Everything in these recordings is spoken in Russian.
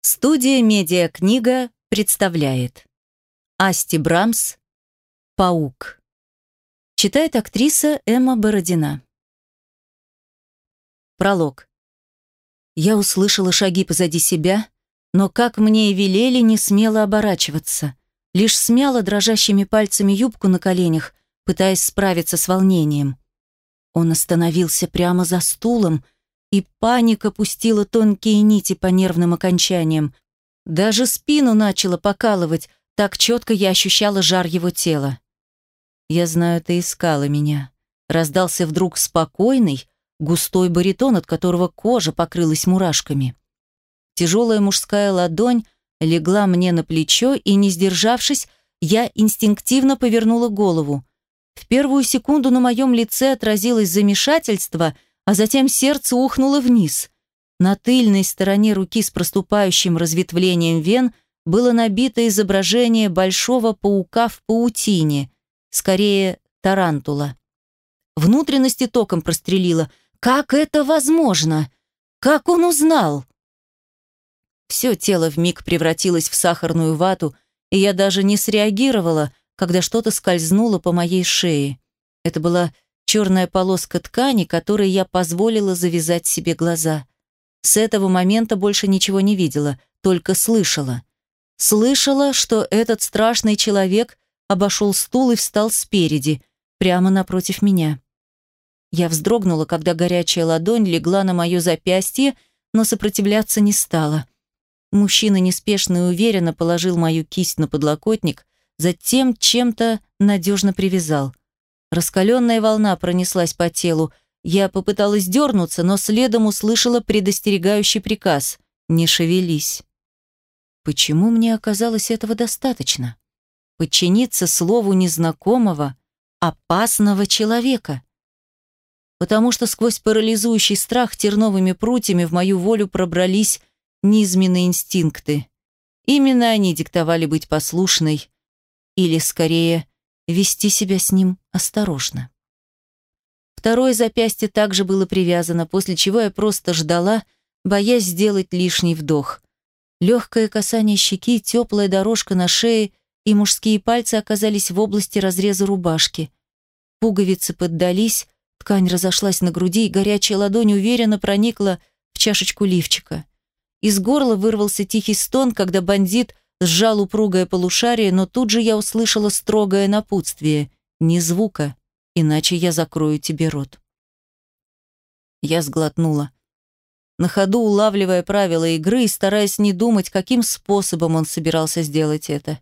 Студия «Медиакнига» представляет Асти Брамс «Паук». Читает актриса Эмма Бородина. Пролог. Я услышала шаги позади себя, но, как мне и велели, не смела оборачиваться. Лишь смяла дрожащими пальцами юбку на коленях, пытаясь справиться с волнением. Он остановился прямо за стулом — и паника пустила тонкие нити по нервным окончаниям. Даже спину начала покалывать, так четко я ощущала жар его тела. «Я знаю, ты искала меня». Раздался вдруг спокойный, густой баритон, от которого кожа покрылась мурашками. Тяжелая мужская ладонь легла мне на плечо, и, не сдержавшись, я инстинктивно повернула голову. В первую секунду на моем лице отразилось замешательство — а затем сердце ухнуло вниз. На тыльной стороне руки с проступающим разветвлением вен было набито изображение большого паука в паутине, скорее тарантула. Внутренности током прострелило. Как это возможно? Как он узнал? Все тело вмиг превратилось в сахарную вату, и я даже не среагировала, когда что-то скользнуло по моей шее. Это была черная полоска ткани, которой я позволила завязать себе глаза. С этого момента больше ничего не видела, только слышала. Слышала, что этот страшный человек обошел стул и встал спереди, прямо напротив меня. Я вздрогнула, когда горячая ладонь легла на мое запястье, но сопротивляться не стала. Мужчина неспешно и уверенно положил мою кисть на подлокотник, затем чем-то надежно привязал. Раскаленная волна пронеслась по телу. Я попыталась дернуться, но следом услышала предостерегающий приказ «Не шевелись». Почему мне оказалось этого достаточно? Подчиниться слову незнакомого, опасного человека? Потому что сквозь парализующий страх терновыми прутьями в мою волю пробрались низменные инстинкты. Именно они диктовали быть послушной, или, скорее, вести себя с ним осторожно. Второе запястье также было привязано, после чего я просто ждала, боясь сделать лишний вдох. Легкое касание щеки, теплая дорожка на шее и мужские пальцы оказались в области разреза рубашки. Пуговицы поддались, ткань разошлась на груди, и горячая ладонь уверенно проникла в чашечку лифчика. Из горла вырвался тихий стон, когда бандит сжал упругое полушарие, но тут же я услышала строгое напутствие. «Ни звука, иначе я закрою тебе рот». Я сглотнула. На ходу улавливая правила игры и стараясь не думать, каким способом он собирался сделать это.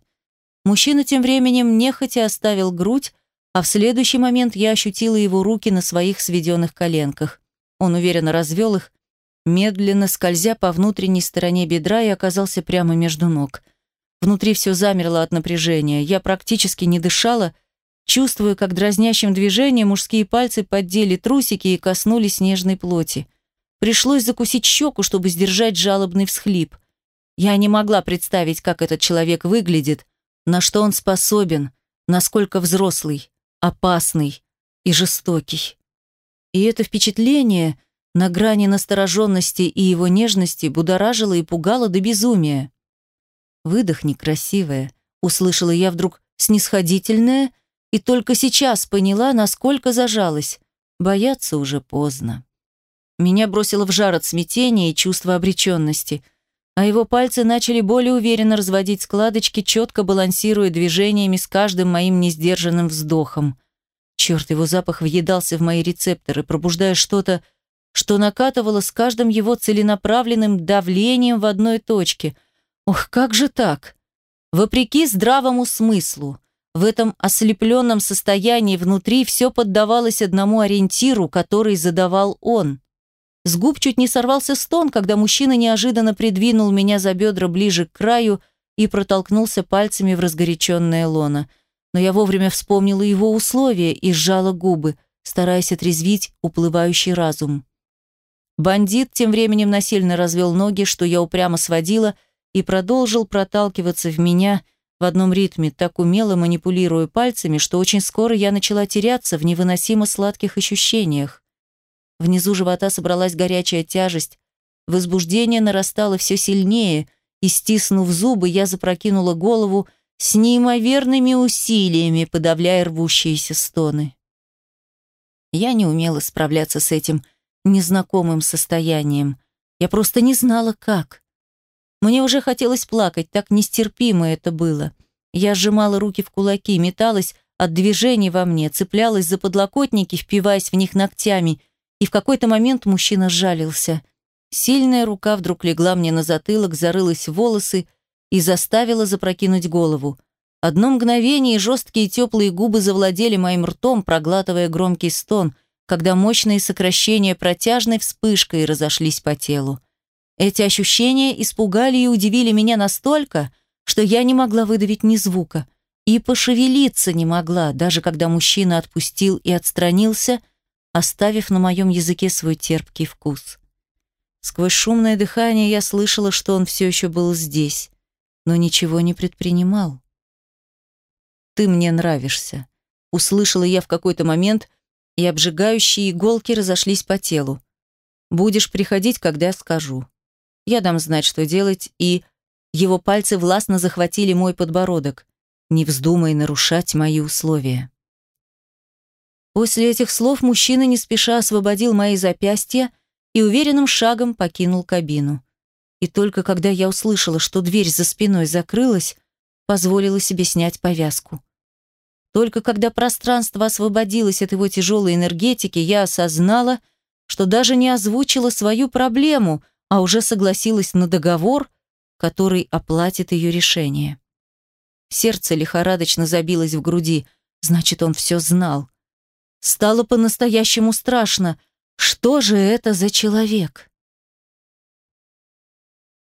Мужчина тем временем нехотя оставил грудь, а в следующий момент я ощутила его руки на своих сведенных коленках. Он уверенно развел их, медленно скользя по внутренней стороне бедра и оказался прямо между ног – Внутри все замерло от напряжения. Я практически не дышала, чувствуя, как дразнящим движением мужские пальцы поддели трусики и коснулись нежной плоти. Пришлось закусить щеку, чтобы сдержать жалобный всхлип. Я не могла представить, как этот человек выглядит, на что он способен, насколько взрослый, опасный и жестокий. И это впечатление на грани настороженности и его нежности будоражило и пугало до безумия. «Выдохни, красивая», — услышала я вдруг снисходительное и только сейчас поняла, насколько зажалась. Бояться уже поздно. Меня бросило в жар от смятения и чувства обреченности, а его пальцы начали более уверенно разводить складочки, четко балансируя движениями с каждым моим несдержанным вздохом. Черт, его запах въедался в мои рецепторы, пробуждая что-то, что накатывало с каждым его целенаправленным давлением в одной точке — Ох, как же так? Вопреки здравому смыслу, в этом ослепленном состоянии внутри все поддавалось одному ориентиру, который задавал он. С губ чуть не сорвался стон, когда мужчина неожиданно придвинул меня за бедра ближе к краю и протолкнулся пальцами в разгоряченное лоно. Но я вовремя вспомнила его условия и сжала губы, стараясь отрезвить уплывающий разум. Бандит тем временем насильно развел ноги, что я упрямо сводила – и продолжил проталкиваться в меня в одном ритме, так умело манипулируя пальцами, что очень скоро я начала теряться в невыносимо сладких ощущениях. Внизу живота собралась горячая тяжесть, возбуждение нарастало все сильнее, и, стиснув зубы, я запрокинула голову с неимоверными усилиями, подавляя рвущиеся стоны. Я не умела справляться с этим незнакомым состоянием. Я просто не знала, как. Мне уже хотелось плакать, так нестерпимо это было. Я сжимала руки в кулаки, металась от движений во мне, цеплялась за подлокотники, впиваясь в них ногтями, и в какой-то момент мужчина сжалился. Сильная рука вдруг легла мне на затылок, зарылась в волосы и заставила запрокинуть голову. Одно мгновение жесткие теплые губы завладели моим ртом, проглатывая громкий стон, когда мощные сокращения протяжной вспышкой разошлись по телу. Эти ощущения испугали и удивили меня настолько, что я не могла выдавить ни звука и пошевелиться не могла, даже когда мужчина отпустил и отстранился, оставив на моем языке свой терпкий вкус. Сквозь шумное дыхание я слышала, что он все еще был здесь, но ничего не предпринимал. «Ты мне нравишься», — услышала я в какой-то момент, и обжигающие иголки разошлись по телу. «Будешь приходить, когда скажу. Я дам знать, что делать, и...» Его пальцы властно захватили мой подбородок. «Не вздумай нарушать мои условия». После этих слов мужчина не спеша освободил мои запястья и уверенным шагом покинул кабину. И только когда я услышала, что дверь за спиной закрылась, позволила себе снять повязку. Только когда пространство освободилось от его тяжелой энергетики, я осознала, что даже не озвучила свою проблему, а уже согласилась на договор, который оплатит ее решение. Сердце лихорадочно забилось в груди, значит, он все знал. Стало по-настоящему страшно. Что же это за человек?